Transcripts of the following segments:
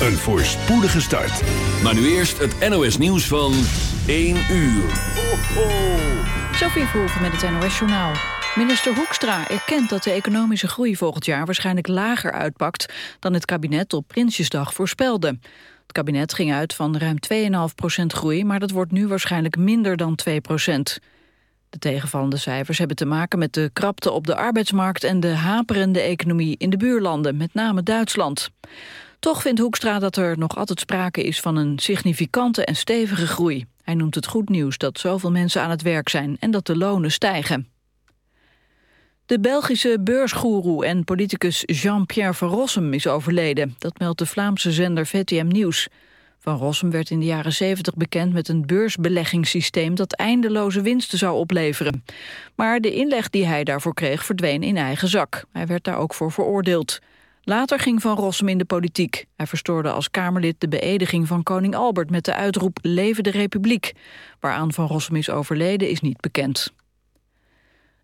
een voorspoedige start. Maar nu eerst het NOS nieuws van 1 uur. Ho, ho. Sophie Verhoeven met het NOS Journaal. Minister Hoekstra erkent dat de economische groei volgend jaar waarschijnlijk lager uitpakt dan het kabinet op Prinsjesdag voorspelde. Het kabinet ging uit van ruim 2,5% groei, maar dat wordt nu waarschijnlijk minder dan 2% De tegenvallende cijfers hebben te maken met de krapte op de arbeidsmarkt en de haperende economie in de buurlanden, met name Duitsland. Toch vindt Hoekstra dat er nog altijd sprake is van een significante en stevige groei. Hij noemt het goed nieuws dat zoveel mensen aan het werk zijn en dat de lonen stijgen. De Belgische beursgoeroe en politicus Jean-Pierre Van Rossum is overleden. Dat meldt de Vlaamse zender VTM Nieuws. Van Rossum werd in de jaren 70 bekend met een beursbeleggingssysteem... dat eindeloze winsten zou opleveren. Maar de inleg die hij daarvoor kreeg verdween in eigen zak. Hij werd daar ook voor veroordeeld. Later ging Van Rossum in de politiek. Hij verstoorde als Kamerlid de beëdiging van koning Albert... met de uitroep Leven de Republiek. Waaraan Van Rossum is overleden is niet bekend.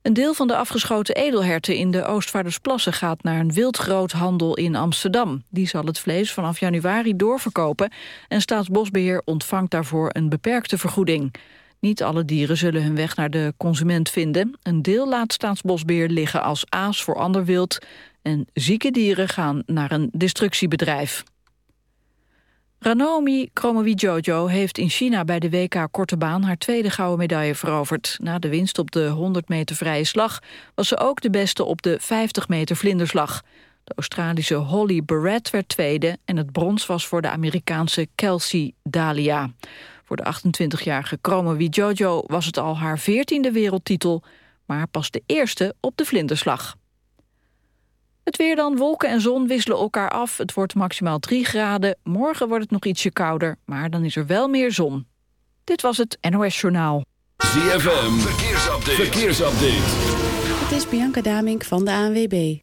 Een deel van de afgeschoten edelherten in de Oostvaardersplassen gaat naar een wildgroothandel in Amsterdam. Die zal het vlees vanaf januari doorverkopen en Staatsbosbeheer ontvangt daarvoor een beperkte vergoeding. Niet alle dieren zullen hun weg naar de consument vinden. Een deel laat Staatsbosbeheer liggen als aas voor ander wild en zieke dieren gaan naar een destructiebedrijf. Ranomi Kromowidjojo heeft in China bij de WK Korte Baan haar tweede gouden medaille veroverd. Na de winst op de 100 meter vrije slag was ze ook de beste op de 50 meter vlinderslag. De Australische Holly Barrett werd tweede en het brons was voor de Amerikaanse Kelsey Dalia. Voor de 28-jarige Kromowidjojo was het al haar 14e wereldtitel, maar pas de eerste op de vlinderslag. Het weer dan, wolken en zon wisselen elkaar af. Het wordt maximaal 3 graden. Morgen wordt het nog ietsje kouder, maar dan is er wel meer zon. Dit was het NOS Journaal. ZFM, verkeersupdate. verkeersupdate. Het is Bianca Damink van de ANWB.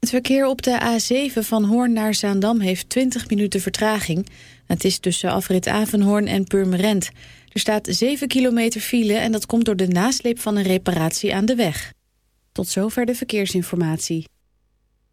Het verkeer op de A7 van Hoorn naar Zaandam heeft 20 minuten vertraging. Het is tussen afrit Avenhoorn en Purmerend. Er staat 7 kilometer file en dat komt door de nasleep van een reparatie aan de weg. Tot zover de verkeersinformatie.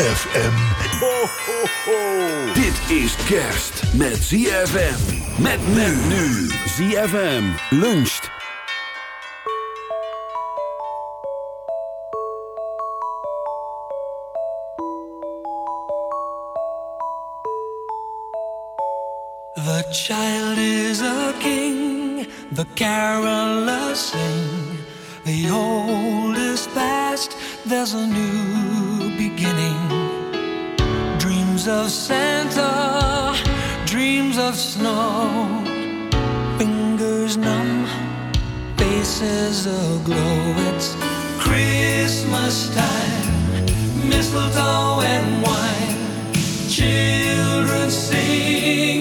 ZFM. Ho, ho. Dit is kerst met ZFM. Met men nu. ZFM luncht. The child is a king, the carolers sing, the old there's a new beginning. Dreams of Santa, dreams of snow. Fingers numb, faces aglow. It's Christmas time, mistletoe and wine. Children sing.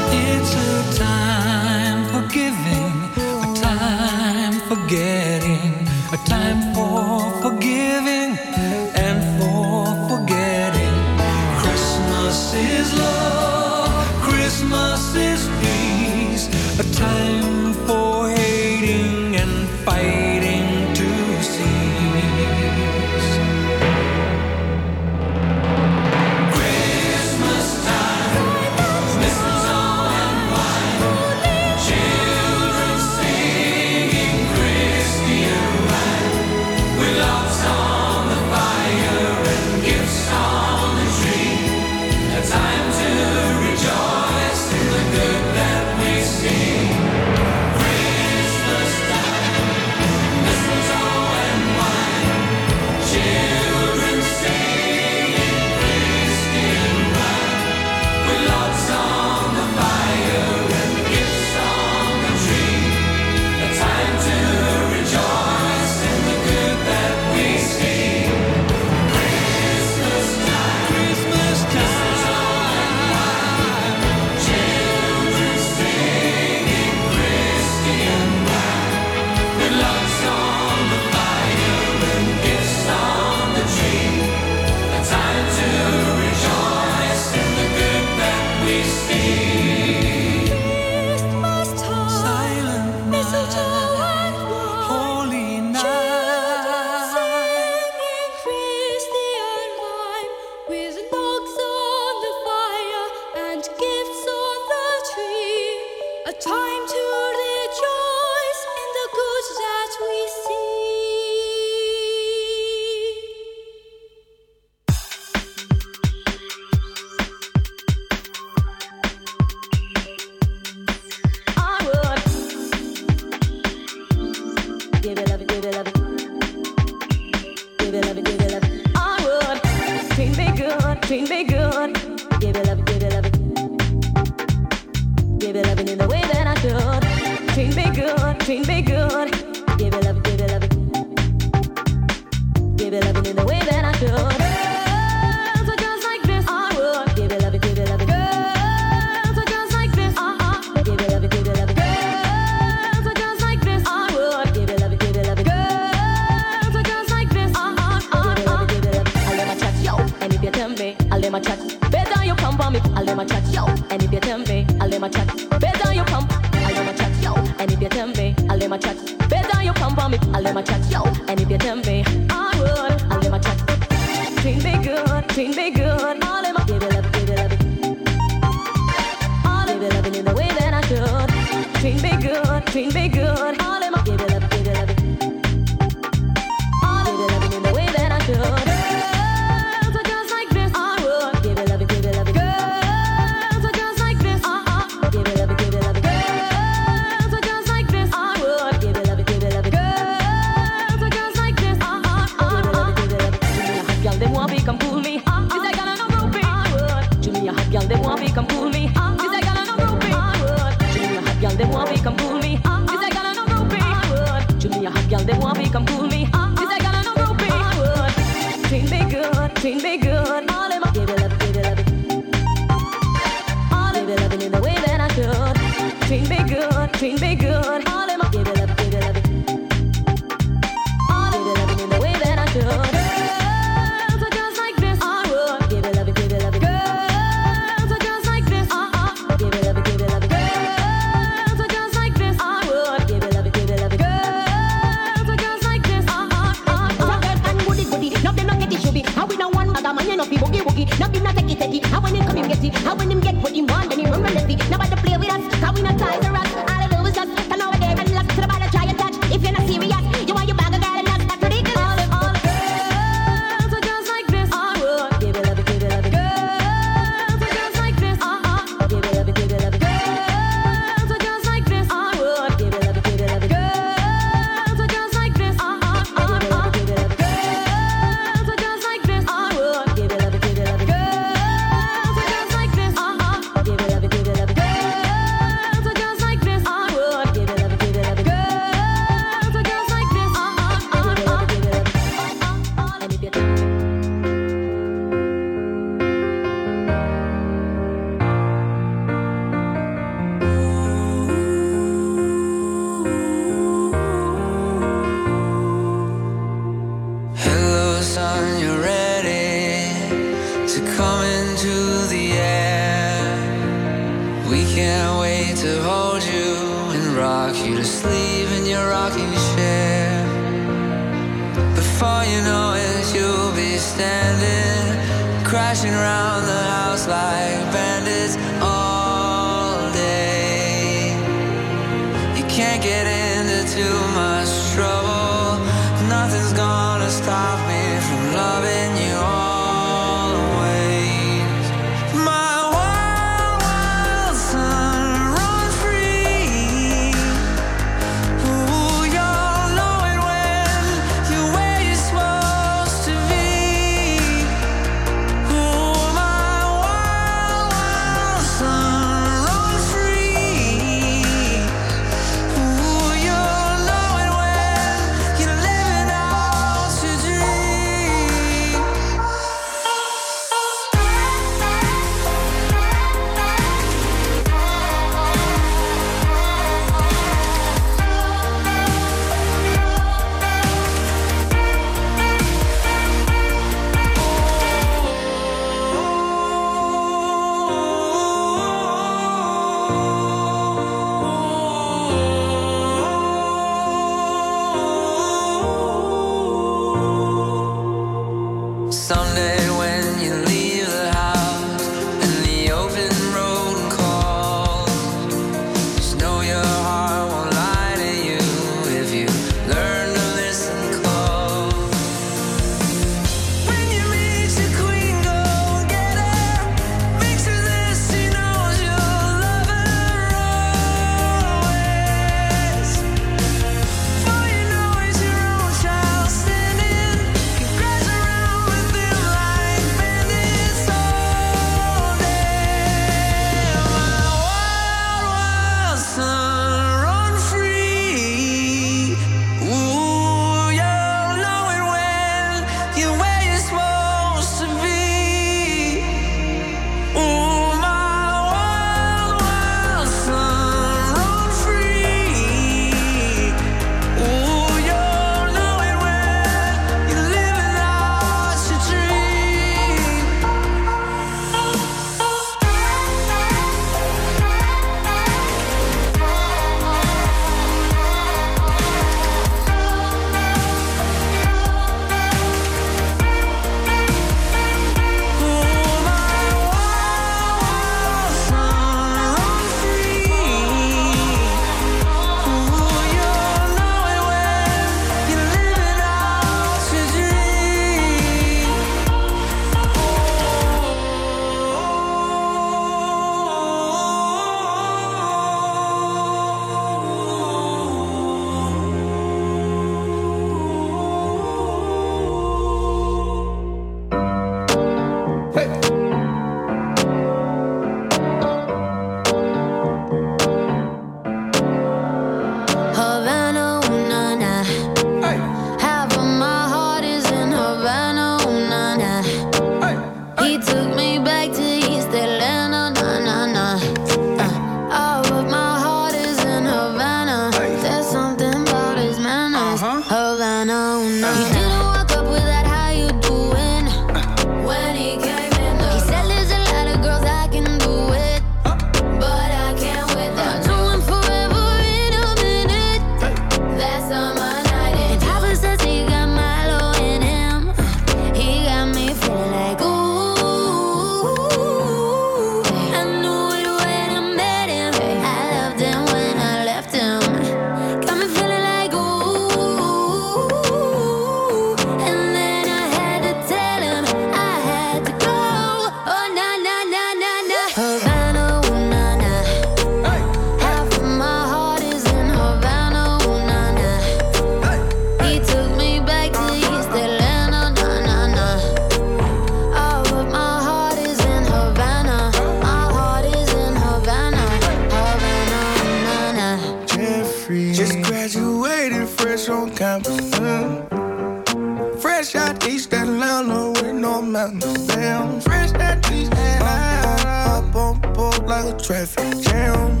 Like a traffic jam.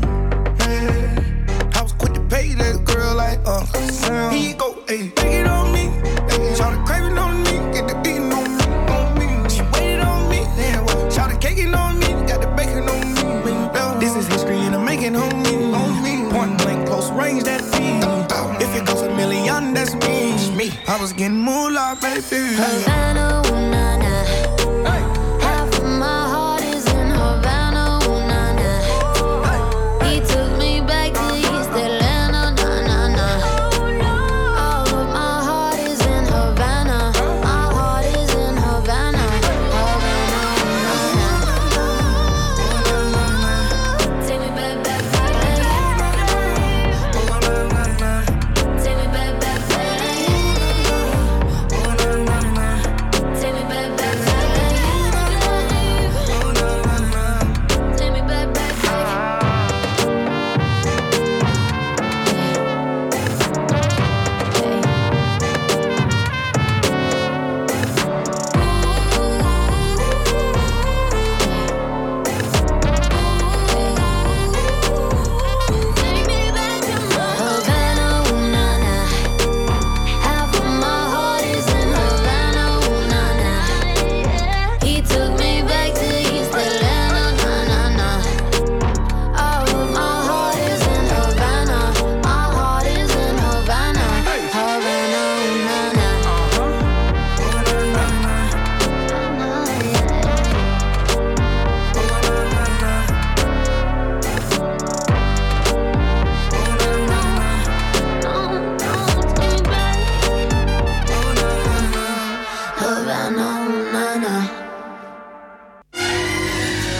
Man, I was quick to pay that girl like Uncle Sam. He go, ayy, take it on me. Ayy, shout craving on me, get the beating on me, on me. She waited on me, yeah, well, shout caking on me, got the bacon on me. This is history and I'm making on me, on me. Point blank, close range, that feed. If it goes a million, that's me. me. I was getting moolah, baby. Havana, ooh, na, na.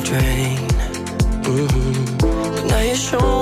drain. Mm -hmm. But.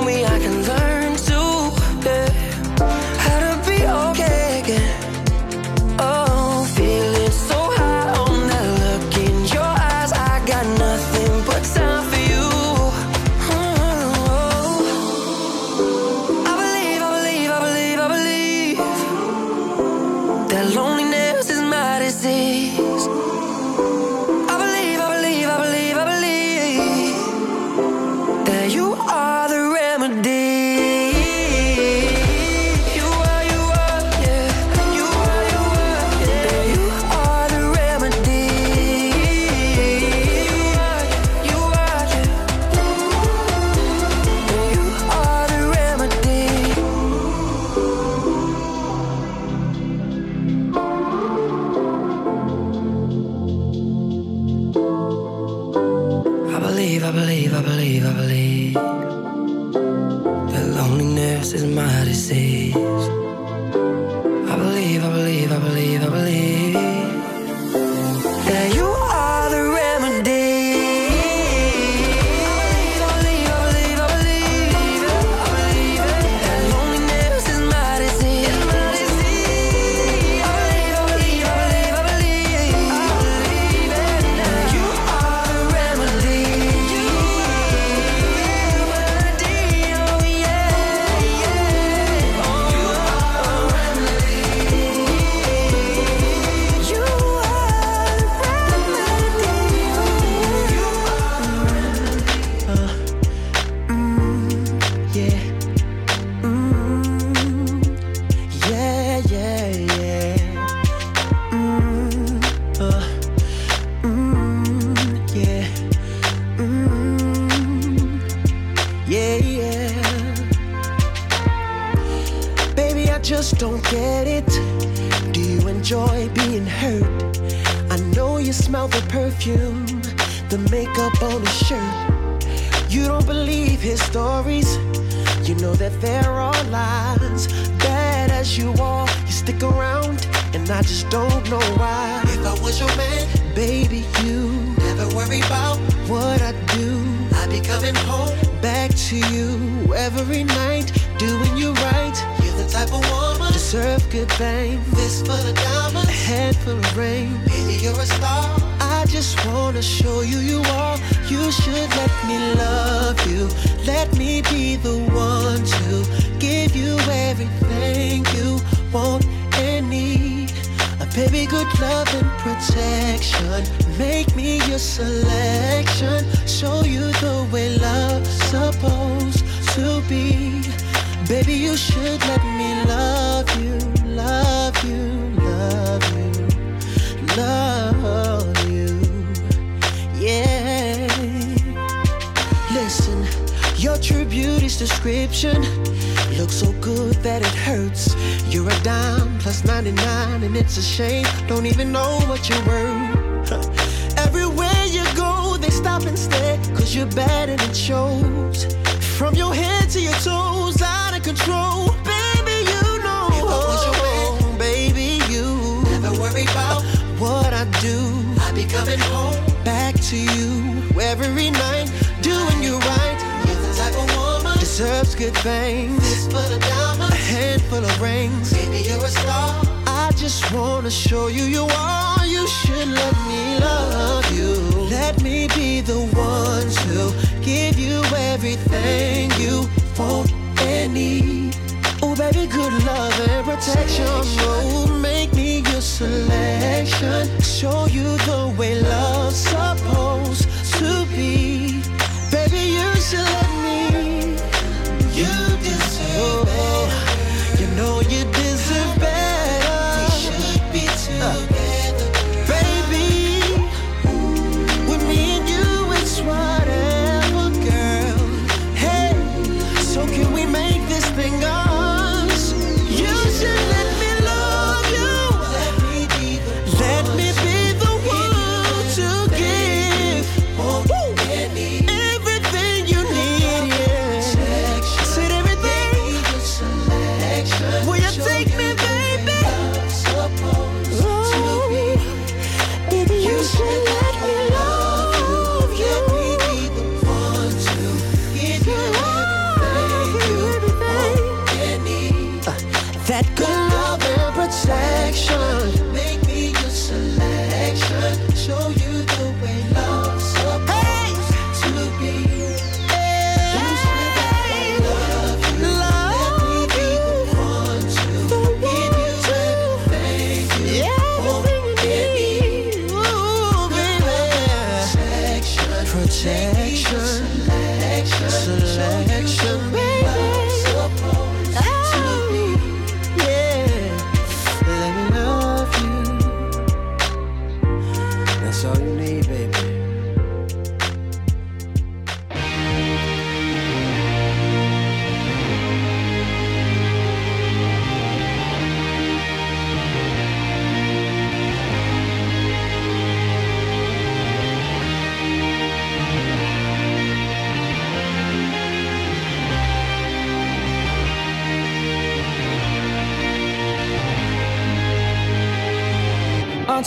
Even know what you're worth. Everywhere you go, they stop and stare, cause you're bad and it shows. From your head to your toes, out of control. Baby, you know. If I was your man, baby, you never worry about what I do. I be coming home back to you every night, doing you right. You're the type of woman deserves good things. This full of diamonds, a handful of rings. Baby, you're a star. Just wanna show you you are. You should let me love you. Let me be the one to give you everything you want and need. Oh, baby, good love and protection. Oh, make me your selection. Show you the way love's supposed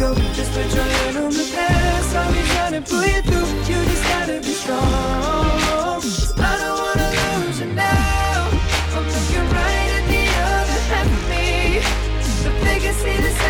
go. Just put your hand on the past. I'll be trying to pull you through. You just gotta be strong. I don't wanna lose you now. I'm right the other half of me. The set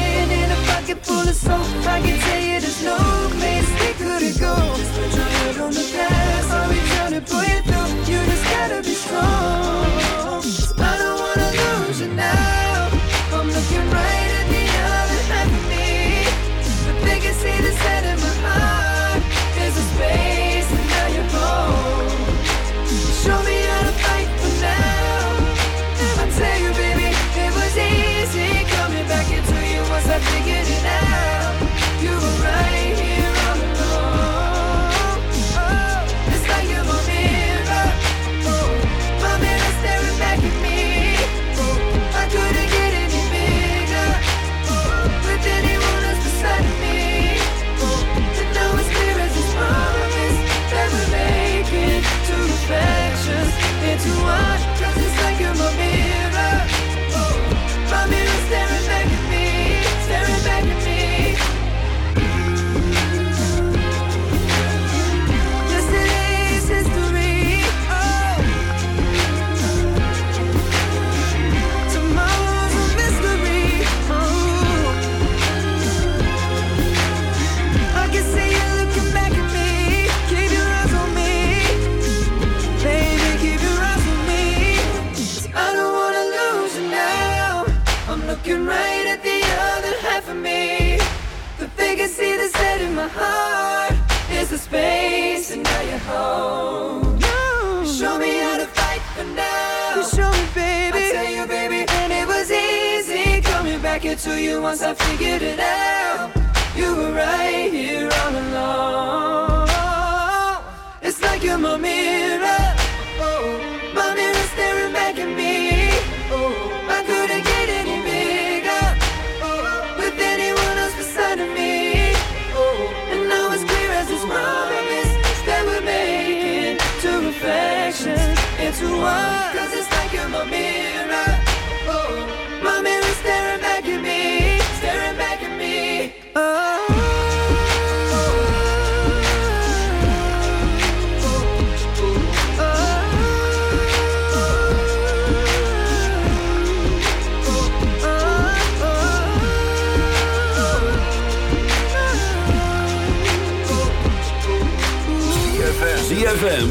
pocket full of soap, I can tell you there's no place we couldn't go. Just put your head on the past, I'll be trying to pull you through. You just gotta be strong. The see that's set in my heart is the space, and now you're home. You show me how to fight for now. You show me, baby. I tell you, baby, and it was easy coming back into you once I figured it out. You were right here all along. It's like you're my mirror. Oh, my mirror staring back at me. One. Cause it's like you're my mirror. Oh, my mirror staring back at me, staring back at me. Oh. ZFM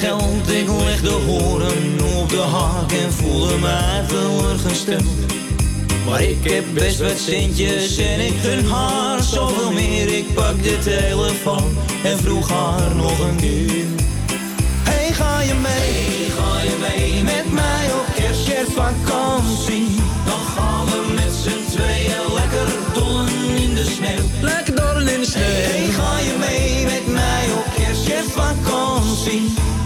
Geld. Ik leg de horen op de haak en voelde mij teleurgesteld. Maar ik heb best wat centjes en ik gun haar zoveel meer. Ik pak de telefoon en vroeg haar nog een keer. Hey, ga je mee? ga je mee met mij op kerst, kerstvakantie? Dan gaan we met z'n tweeën lekker dollen in de sneeuw. Lekker dollen in de sneeuw. Hey, ga je mee met mij op kerst, kerstvakantie?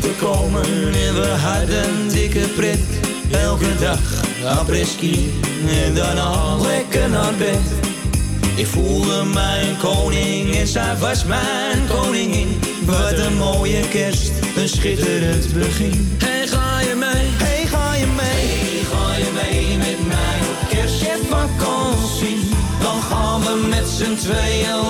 te komen en we hadden dikke pret. Elke dag apres-ski en daarna lekker naar bed. Ik voelde mij een koning en zij was mijn koningin. Wat een mooie kerst, een schitterend begin. Hey, ga je mee? Hey, ga je mee? Hey, ga je mee met mij op kerstvakantie? Dan gaan we met z'n tweeën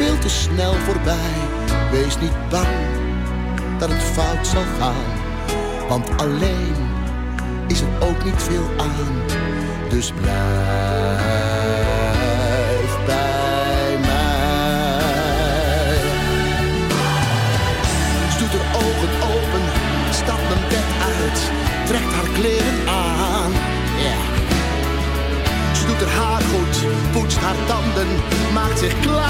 veel te snel voorbij. Wees niet bang dat het fout zal gaan, want alleen is er ook niet veel aan. Dus blijf bij mij. Ze doet haar ogen open, stapt mijn bed uit, trekt haar kleren aan. Ja. Ze doet haar haar goed, poetst haar tanden, maakt zich klaar